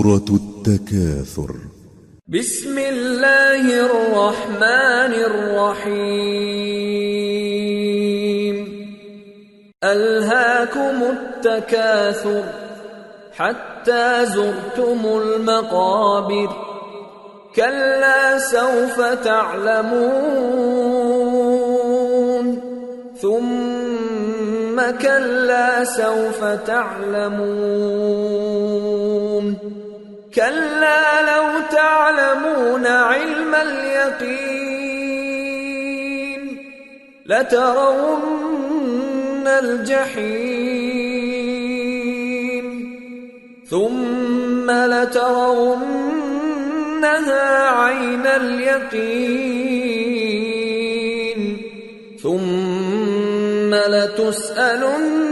سورة التكاثر. بسم الله الرحمن الرحيم. ألهاكم التكاثر حتى زرتم المقابر. كلا سوف تعلمون. ثم كلا سوف تعلمون. كلا لو تعلمون علم اليقين لترون الجحيم ثم لترونها عين اليقين ثم لتسألن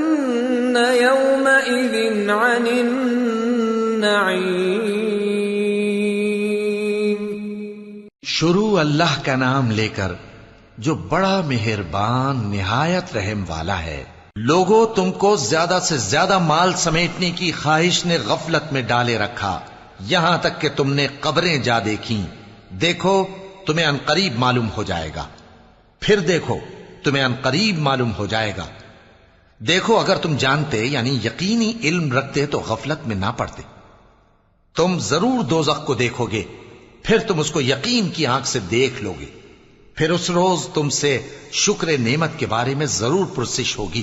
يومئذ عن النار النعيم. شروع اللہ کا نام لے کر جو بڑا مہربان نہایت رحم والا ہے۔ لوگوں تم کو زیادہ سے زیادہ مال سمیٹنے کی خواہش نے غفلت میں ڈالے رکھا۔ یہاں تک کہ تم نے قبریں جا دیکھی دیکھو، تمہیں انقریب معلوم ہو جائے گا۔ پھر دیکھو، تمہیں انقریب معلوم ہو جائے گا۔ دیکھو، اگر تم جانتے یعنی یقینی علم رکھتے تو غفلت میں نہ پڑتے۔ تم ضرور دوزخ کو دیکھو گے، پھر تم اس کو یقین کی آنکھ سے دیکھ لو گے۔ پھر اس روز تم سے شکر نعمت کے بارے میں ضرور پرسش ہوگی۔